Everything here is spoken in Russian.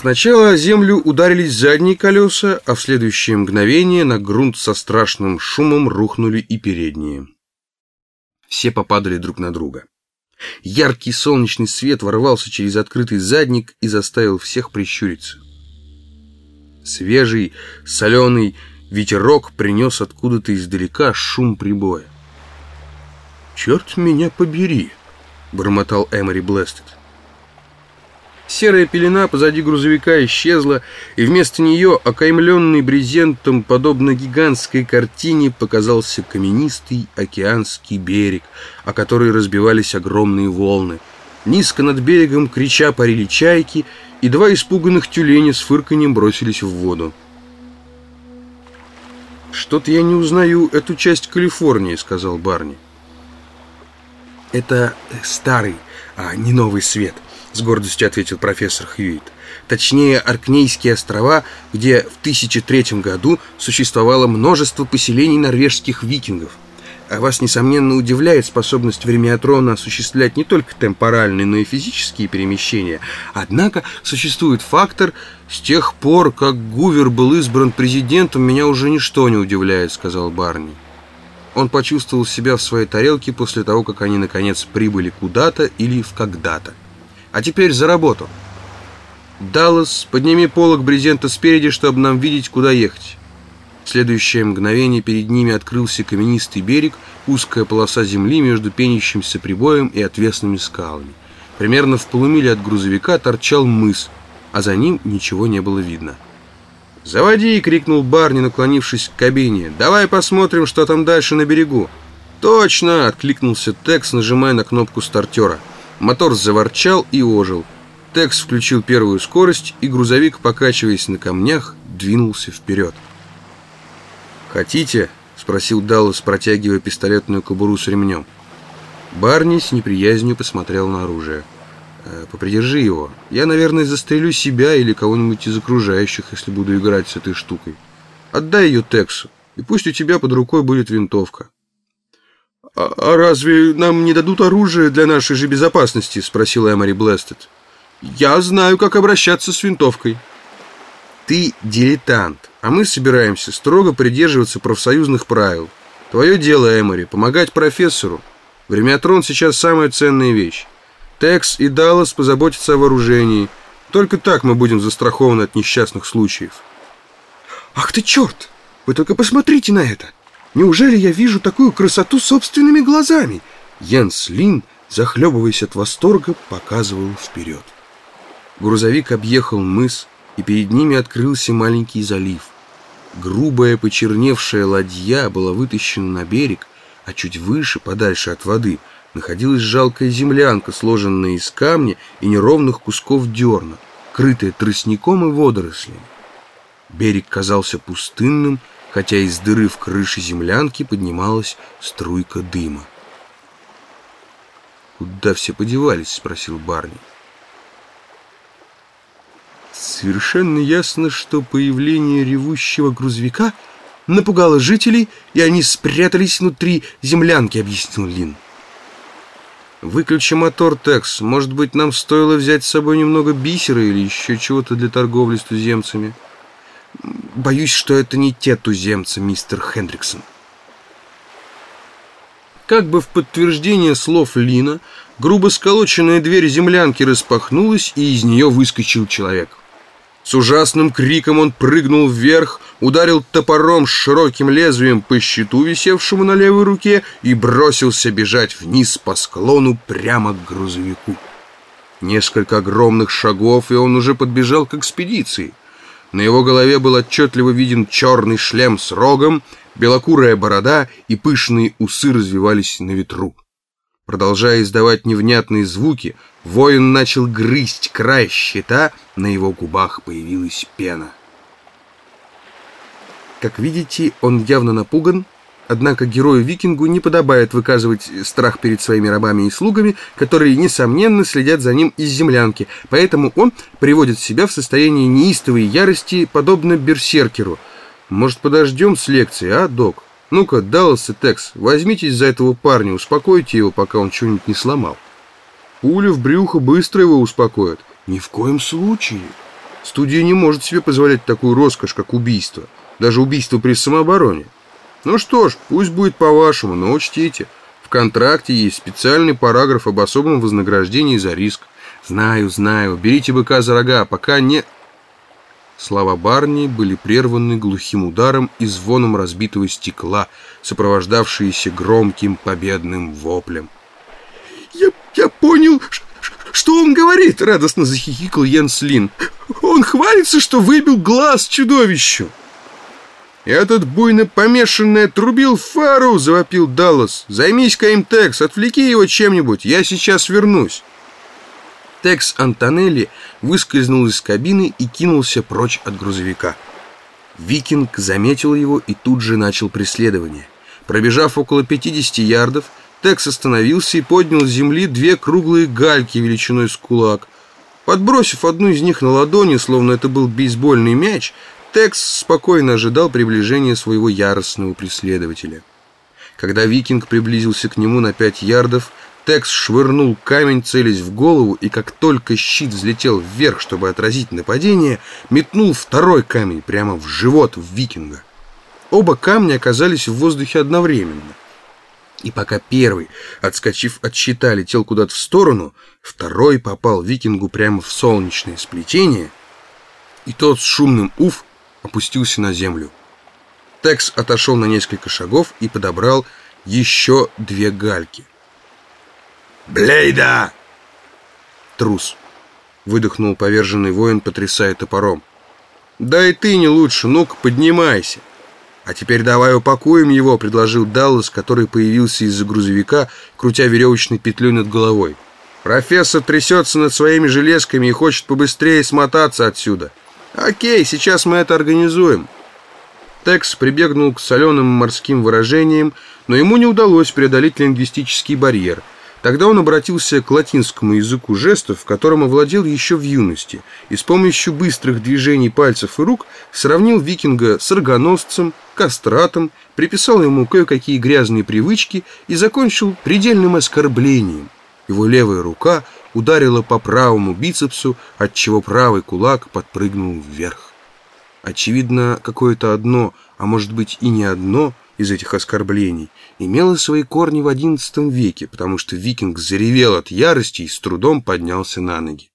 Сначала о землю ударились задние колеса, а в следующее мгновение на грунт со страшным шумом рухнули и передние. Все попадали друг на друга. Яркий солнечный свет ворвался через открытый задник и заставил всех прищуриться. Свежий, соленый ветерок принес откуда-то издалека шум прибоя. «Черт меня побери!» — бормотал Эмори Блестед. Серая пелена позади грузовика исчезла, и вместо нее, окаймленный брезентом, подобно гигантской картине, показался каменистый океанский берег, о который разбивались огромные волны. Низко над берегом, крича, парили чайки, и два испуганных тюленя с фырканьем бросились в воду. «Что-то я не узнаю эту часть Калифорнии», — сказал Барни. «Это старый, а не новый свет», — с гордостью ответил профессор Хьюитт. «Точнее, Аркнейские острова, где в 1003 году существовало множество поселений норвежских викингов. А вас, несомненно, удивляет способность Времятрона осуществлять не только темпоральные, но и физические перемещения. Однако существует фактор, с тех пор, как Гувер был избран президентом, меня уже ничто не удивляет, сказал Барни. Он почувствовал себя в своей тарелке после того, как они, наконец, прибыли куда-то или в когда-то. А теперь за работу. Даллас, подними полок брезента спереди, чтобы нам видеть, куда ехать. В следующее мгновение перед ними открылся каменистый берег, узкая полоса земли между пенящимся прибоем и отвесными скалами. Примерно в полумиле от грузовика торчал мыс, а за ним ничего не было видно. «Заводи!» — крикнул Барни, наклонившись к кабине. «Давай посмотрим, что там дальше на берегу». «Точно!» — откликнулся Текс, нажимая на кнопку стартера. Мотор заворчал и ожил. Текс включил первую скорость, и грузовик, покачиваясь на камнях, двинулся вперед. «Хотите?» — спросил Даллас, протягивая пистолетную кобуру с ремнем. Барни с неприязнью посмотрел на оружие. «Э, «Попридержи его. Я, наверное, застрелю себя или кого-нибудь из окружающих, если буду играть с этой штукой. Отдай ее Тексу, и пусть у тебя под рукой будет винтовка». «А, а разве нам не дадут оружие для нашей же безопасности?» — спросил Эмори Блестед. «Я знаю, как обращаться с винтовкой». «Ты дилетант. А мы собираемся строго придерживаться профсоюзных правил. Твое дело, Эмори, помогать профессору. Времятрон сейчас самая ценная вещь. Текс и Даллас позаботятся о вооружении. Только так мы будем застрахованы от несчастных случаев. Ах ты черт! Вы только посмотрите на это! Неужели я вижу такую красоту собственными глазами? Йенс Лин, захлебываясь от восторга, показывал вперед. Грузовик объехал мыс, и перед ними открылся маленький залив. Грубая почерневшая ладья была вытащена на берег, а чуть выше, подальше от воды, находилась жалкая землянка, сложенная из камня и неровных кусков дерна, крытая тростником и водорослями. Берег казался пустынным, хотя из дыры в крыше землянки поднималась струйка дыма. «Куда все подевались?» — спросил Барни. Совершенно ясно, что появление ревущего грузовика напугало жителей, и они спрятались внутри землянки, объяснил Лин. «Выключи мотор, Текс. Может быть, нам стоило взять с собой немного бисера или еще чего-то для торговли с туземцами?» «Боюсь, что это не те туземцы, мистер Хендриксон». Как бы в подтверждение слов Лина, грубо сколоченная дверь землянки распахнулась, и из нее выскочил человек. С ужасным криком он прыгнул вверх, ударил топором с широким лезвием по щиту, висевшему на левой руке, и бросился бежать вниз по склону прямо к грузовику. Несколько огромных шагов, и он уже подбежал к экспедиции. На его голове был отчетливо виден черный шлем с рогом, белокурая борода и пышные усы развивались на ветру. Продолжая издавать невнятные звуки, воин начал грызть край щита, на его губах появилась пена. Как видите, он явно напуган, однако герою-викингу не подобает выказывать страх перед своими рабами и слугами, которые, несомненно, следят за ним из землянки, поэтому он приводит себя в состояние неистовой ярости, подобно берсеркеру. Может, подождем с лекции, а, док? Ну-ка, Даллас и Текс, возьмитесь за этого парня, успокойте его, пока он что-нибудь не сломал. Пуля в брюхо быстро его успокоит. Ни в коем случае. Студия не может себе позволять такую роскошь, как убийство. Даже убийство при самообороне. Ну что ж, пусть будет по-вашему, но учтите, в контракте есть специальный параграф об особом вознаграждении за риск. Знаю, знаю, берите быка за рога, пока не... Слова Барни были прерваны глухим ударом и звоном разбитого стекла, сопровождавшиеся громким победным воплем. «Я, я понял, что он говорит!» — радостно захихикал Йенс Лин. «Он хвалится, что выбил глаз чудовищу!» «Этот буйно помешанный трубил фару!» — завопил Даллас. «Займись-ка им, Текс, отвлеки его чем-нибудь, я сейчас вернусь!» Текс Антонелли выскользнул из кабины и кинулся прочь от грузовика. Викинг заметил его и тут же начал преследование. Пробежав около 50 ярдов, Текс остановился и поднял с земли две круглые гальки величиной с кулак. Подбросив одну из них на ладони, словно это был бейсбольный мяч, Текс спокойно ожидал приближения своего яростного преследователя. Когда викинг приблизился к нему на пять ярдов, Текс швырнул камень, целясь в голову, и как только щит взлетел вверх, чтобы отразить нападение, метнул второй камень прямо в живот викинга. Оба камня оказались в воздухе одновременно. И пока первый, отскочив от щита, летел куда-то в сторону, второй попал викингу прямо в солнечное сплетение, и тот с шумным «уф» опустился на землю. Текс отошел на несколько шагов и подобрал еще две гальки. «Блейда!» «Трус!» — выдохнул поверженный воин, потрясая топором. «Да и ты не лучше, ну-ка поднимайся!» «А теперь давай упакуем его», — предложил Даллас, который появился из-за грузовика, крутя веревочной петлей над головой. «Профессор трясется над своими железками и хочет побыстрее смотаться отсюда. Окей, сейчас мы это организуем». Текс прибегнул к соленым морским выражениям, но ему не удалось преодолеть лингвистический барьер — Тогда он обратился к латинскому языку жестов, которым овладел еще в юности, и с помощью быстрых движений пальцев и рук сравнил викинга с оргоносцем, кастратом, приписал ему кое-какие грязные привычки и закончил предельным оскорблением. Его левая рука ударила по правому бицепсу, отчего правый кулак подпрыгнул вверх. Очевидно, какое-то одно, а может быть и не одно – из этих оскорблений имела свои корни в XI веке, потому что викинг заревел от ярости и с трудом поднялся на ноги.